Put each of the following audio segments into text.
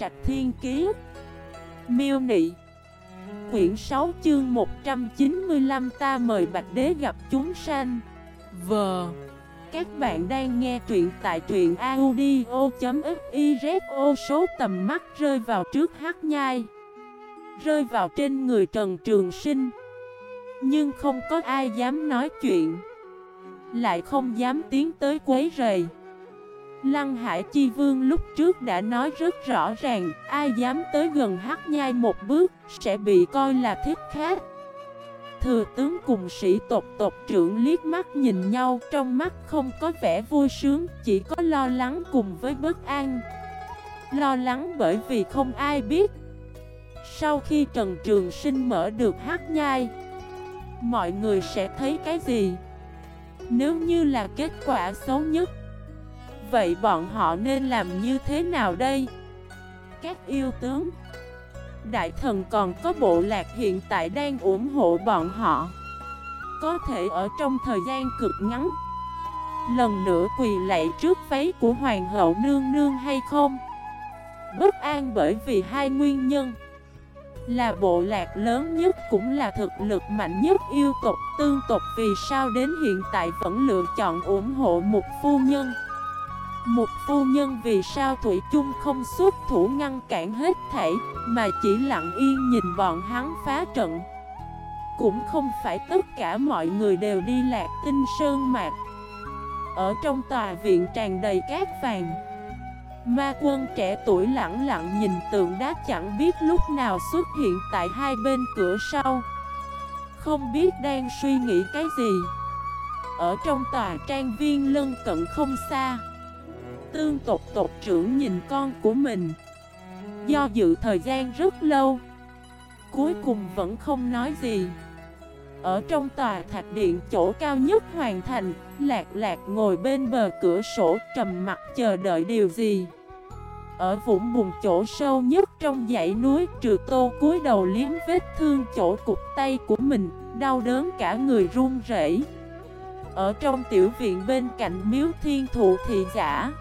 Trạch Thiên Kiế Miêu Nị. Quyển 6 chương 195 ta mời Bạch Đế gặp chúng sanh. Vờ Các bạn đang nghe truyện tại truyện audio.xyz số tầm mắt rơi vào trước hát nhai, Rơi vào trên người Trần Trường Sinh. Nhưng không có ai dám nói chuyện, Lại không dám tiến tới quấy rầy. Lăng Hải Chi Vương lúc trước đã nói rất rõ ràng, ai dám tới gần hắc nhai một bước, sẽ bị coi là thiết khác. Thừa tướng cùng sĩ tộc tộc trưởng liếc mắt nhìn nhau, trong mắt không có vẻ vui sướng, chỉ có lo lắng cùng với bất an. Lo lắng bởi vì không ai biết. Sau khi Trần Trường Sinh mở được hắc nhai, mọi người sẽ thấy cái gì? Nếu như là kết quả xấu nhất, Vậy bọn họ nên làm như thế nào đây? Các yêu tướng, Đại thần còn có bộ lạc hiện tại đang ủng hộ bọn họ Có thể ở trong thời gian cực ngắn, Lần nữa quỳ lạy trước váy của hoàng hậu nương nương hay không? Bất an bởi vì hai nguyên nhân Là bộ lạc lớn nhất cũng là thực lực mạnh nhất yêu tộc, tương tộc Vì sao đến hiện tại vẫn lựa chọn ủng hộ một phu nhân một phu nhân vì sao Thủy chung không xuất thủ ngăn cản hết thảy, Mà chỉ lặng yên nhìn bọn hắn phá trận? Cũng không phải tất cả mọi người đều đi lạc tinh sơn mạc Ở trong tòa viện tràn đầy cát vàng. Ma quân trẻ tuổi lặng lặng nhìn tượng đá chẳng biết lúc nào xuất hiện tại hai bên cửa sau. Không biết đang suy nghĩ cái gì. Ở trong tòa trang viên lân cận không xa. Tương tộc tộc trưởng nhìn con của mình. Do dự thời gian rất lâu, Cuối cùng vẫn không nói gì. Ở trong tòa thạch điện chỗ cao nhất hoàn thành, Lạc lạc ngồi bên bờ cửa sổ trầm mặt chờ đợi điều gì. Ở vũng bùn chỗ sâu nhất trong dãy núi, Trừ tô cúi đầu liếm vết thương chỗ cục tay của mình, Đau đớn cả người run rẩy. Ở trong tiểu viện bên cạnh miếu thiên thụ thị giả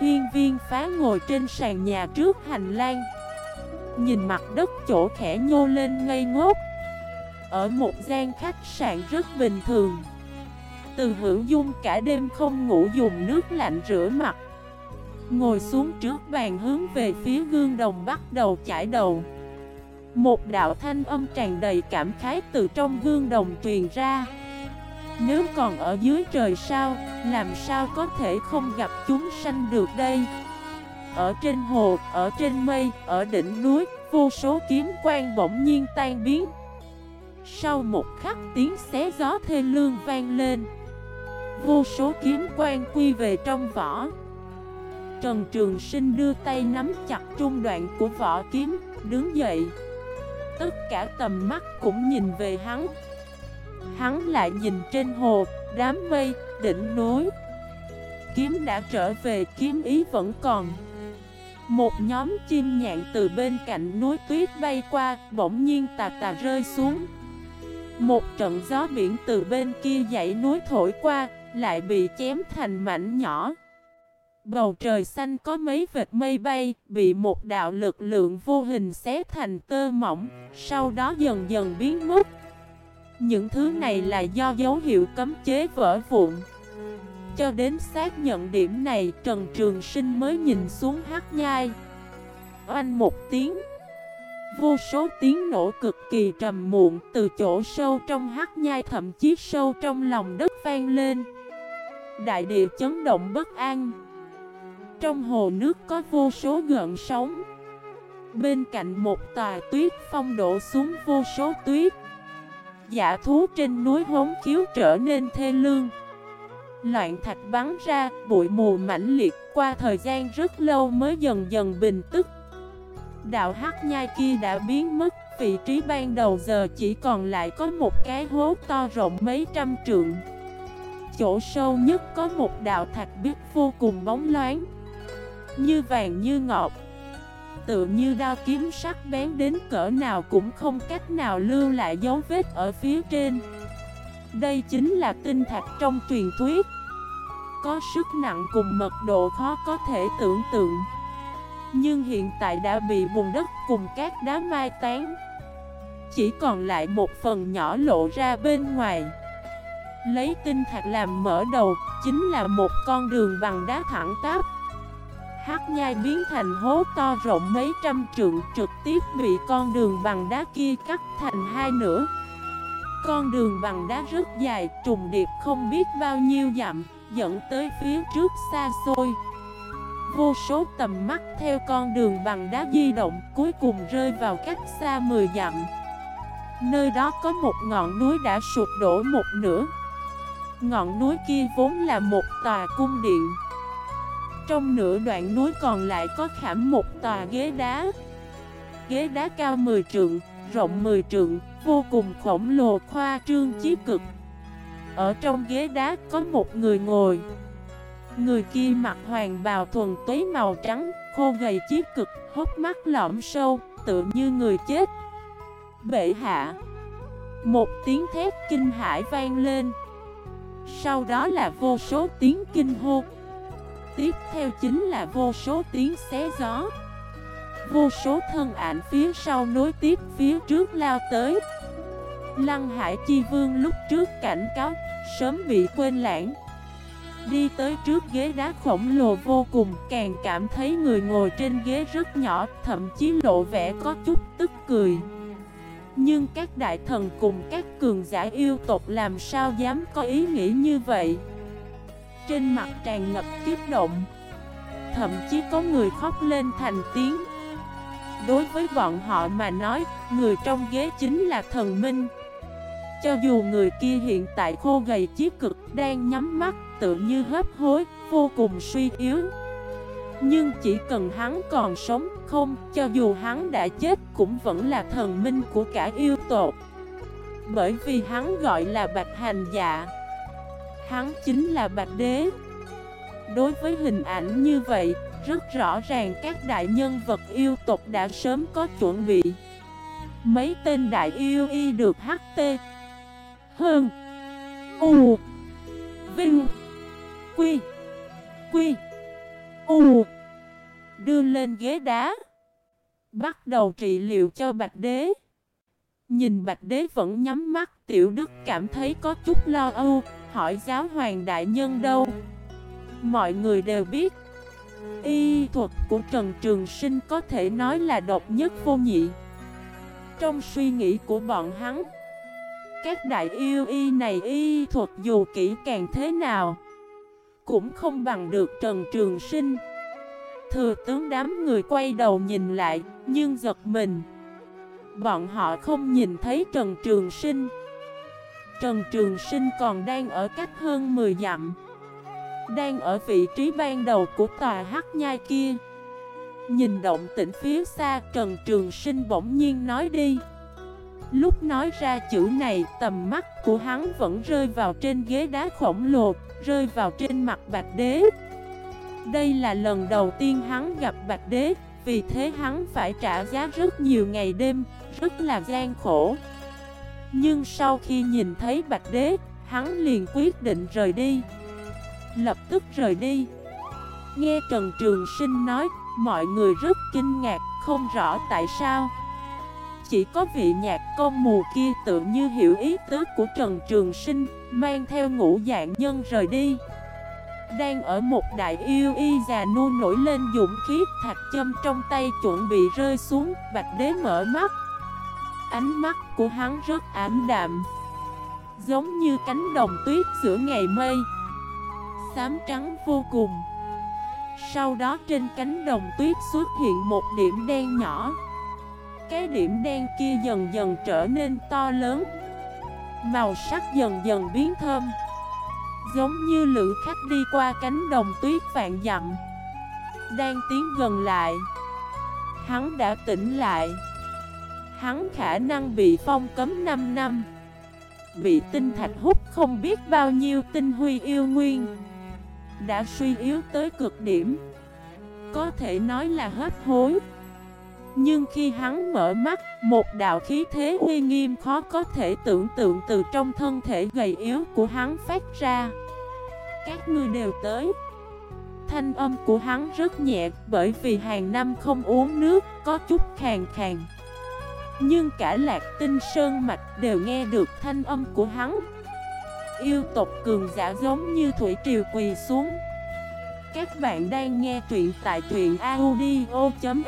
Hiên viên phá ngồi trên sàn nhà trước hành lang. Nhìn mặt đất chỗ khẽ nhô lên ngây ngốc. Ở một gian khách sạn rất bình thường. Từ hữu dung cả đêm không ngủ dùng nước lạnh rửa mặt. Ngồi xuống trước bàn hướng về phía gương đồng bắt đầu chải đầu. Một đạo thanh âm tràn đầy cảm khái từ trong gương đồng truyền ra nếu còn ở dưới trời sao, làm sao có thể không gặp chúng sanh được đây? Ở trên hồ, ở trên mây, ở đỉnh núi, vô số kiếm quang bỗng nhiên tan biến. Sau một khắc tiếng xé gió thê lương vang lên Vô số kiếm quang quy về trong vỏ Trần Trường Sinh đưa tay nắm chặt trung đoạn của vỏ kiếm, đứng dậy Tất cả tầm mắt cũng nhìn về hắn Hắn lại nhìn trên hồ, đám mây, đỉnh núi. Kiếm đã trở về, kiếm ý vẫn còn. Một nhóm chim nhạn từ bên cạnh núi tuyết bay qua, bỗng nhiên tà tà rơi xuống. Một trận gió biển từ bên kia dãy núi thổi qua, lại bị chém thành mảnh nhỏ. Bầu trời xanh có mấy vệt mây bay, bị một đạo lực lượng vô hình xé thành tơ mỏng, sau đó dần dần biến mất. Những thứ này là do dấu hiệu cấm chế vỡ vụn. Cho đến xác nhận điểm này, Trần Trường Sinh mới nhìn xuống hát nhai. Oanh một tiếng. Vô số tiếng nổ cực kỳ trầm muộn Từ chỗ sâu trong hát nhai thậm chí sâu trong lòng đất vang lên. Đại địa chấn động bất an. Trong hồ nước có vô số gợn sóng. Bên cạnh một tòa tuyết phong đổ xuống vô số tuyết. Giả thú trên núi hống khiếu trở nên thê lương. Loạn thạch bắn ra, bụi mù mãnh liệt qua thời gian rất lâu mới dần dần bình tức. Đạo hắc nhai kia đã biến mất, vị trí ban đầu giờ chỉ còn lại có một cái hố to rộng mấy trăm trượng. Chỗ sâu nhất có một đạo thạch biết vô cùng bóng loáng. Như vàng như ngọc tự như đao kiếm sắc bén đến cỡ nào cũng không cách nào lưu lại dấu vết ở phía trên. Đây chính là tinh thạch trong truyền thuyết. Có sức nặng cùng mật độ khó có thể tưởng tượng. Nhưng hiện tại đã bị bùn đất cùng các đá mai tán. Chỉ còn lại một phần nhỏ lộ ra bên ngoài. Lấy tinh thạch làm mở đầu Chính là một con đường bằng đá thẳng tắp. Hắc nhai biến thành hố to rộng mấy trăm trượng Trực tiếp bị con đường bằng đá kia cắt thành hai nửa. Con đường bằng đá rất dài, Trùng điệp không biết bao nhiêu dặm, Dẫn tới phía trước xa xôi. Vô số tầm mắt theo con đường bằng đá di động Cuối cùng rơi vào cách xa 10 dặm. Nơi đó có một ngọn núi đã sụp đổ một nửa. Ngọn núi kia vốn là một tòa cung điện. Trong nửa đoạn núi còn lại có khảm một tòa ghế đá. Ghế đá cao 10 trượng, rộng 10 trượng, vô cùng khổng lồ khoa trương chí cực. Ở trong ghế đá có một người ngồi. Người kia mặc hoàng bào thuần túy màu trắng, khô gầy chí cực, hốc mắt lõm sâu, tựa như người chết. Bệ hạ Một tiếng thét kinh hải vang lên. Sau đó là vô số tiếng kinh hô. Tiếp theo chính là vô số tiếng xé gió. Vô số thân ảnh phía sau nối tiếp phía trước lao tới. Lăng Hải Chi Vương lúc trước cảnh cáo, Sớm bị quên lãng. Đi tới trước ghế đá khổng lồ vô cùng, Càng cảm thấy người ngồi trên ghế rất nhỏ, Thậm chí lộ vẻ có chút tức cười. Nhưng các đại thần cùng các cường giả yêu tộc làm sao dám có ý nghĩ như vậy? Trên mặt tràn ngập kiếp động. Thậm chí có người khóc lên thành tiếng. Đối với bọn họ mà nói, người trong ghế chính là thần minh. Cho dù người kia hiện tại khô gầy chí cực đang nhắm mắt tự như hấp hối, vô cùng suy yếu. Nhưng chỉ cần hắn còn sống không Cho dù hắn đã chết cũng vẫn là thần minh của cả yêu tộc. Bởi vì hắn gọi là bạch hành dạ. Hắn chính là bạch đế. Đối với hình ảnh như vậy, Rất rõ ràng các đại nhân vật yêu tộc đã sớm có chuẩn bị. Mấy tên đại yêu y được HT Hơn U, Vinh, Quy Quy, U Đưa lên ghế đá, Bắt đầu trị liệu cho Bạch Đế. Nhìn Bạch Đế vẫn nhắm mắt, Tiểu Đức cảm thấy có chút lo âu. Hỏi giáo hoàng đại nhân đâu? Mọi người đều biết. Y thuật của Trần Trường Sinh có thể nói là độc nhất vô nhị. Trong suy nghĩ của bọn hắn, Các đại yêu y này y thuật dù kỹ càng thế nào, cũng không bằng được Trần Trường Sinh. Thừa tướng đám người quay đầu nhìn lại, Nhưng giật mình. Bọn họ không nhìn thấy Trần Trường Sinh. Trần Trường Sinh còn đang ở cách hơn 10 dặm. Đang ở vị trí ban đầu của tòa hắc nhai kia. Nhìn động tĩnh phía xa, Trần Trường Sinh bỗng nhiên nói đi. Lúc nói ra chữ này, tầm mắt của hắn vẫn rơi vào trên ghế đá khổng lồ, Rơi vào trên mặt Bạch Đế. Đây là lần đầu tiên hắn gặp Bạch Đế, Vì thế hắn phải trả giá rất nhiều ngày đêm, Rất là gian khổ. Nhưng sau khi nhìn thấy Bạch Đế, Hắn liền quyết định rời đi. Lập tức rời đi. Nghe Trần Trường Sinh nói, Mọi người rất kinh ngạc, Không rõ tại sao. Chỉ có vị nhạc công mù kia tự như hiểu ý tứ của Trần Trường Sinh, Mang theo ngũ dạng nhân rời đi. Đang ở một đại yêu y già nu nổi lên dũng khí Thạch châm trong tay chuẩn bị rơi xuống, Bạch đế mở mắt. Ánh mắt của hắn rất ảm đạm. Giống như cánh đồng tuyết giữa ngày mây. Xám trắng vô cùng. Sau đó trên cánh đồng tuyết xuất hiện một điểm đen nhỏ. Cái điểm đen kia dần dần trở nên to lớn. Màu sắc dần dần biến thơm. Giống như lữ khách đi qua cánh đồng tuyết vạn dặm. Đang tiến gần lại. Hắn đã tỉnh lại. Hắn khả năng bị phong cấm 5 năm Bị tinh thạch hút không biết bao nhiêu tinh huy yêu nguyên Đã suy yếu tới cực điểm Có thể nói là hết hối nhưng khi hắn mở mắt, một đạo khí thế uy nghiêm khó có thể tưởng tượng từ trong thân thể gầy yếu của hắn phát ra. Các ngươi đều tới. thanh âm của hắn rất nhẹ bởi vì hàng năm không uống nước, có chút khàn khàn. Nhưng cả lạc tinh sơn mạch đều nghe được thanh âm của hắn. Yêu tộc cường giả giống như thủy triều quỳ xuống. Các bạn đang nghe truyện tại truyện audio.fif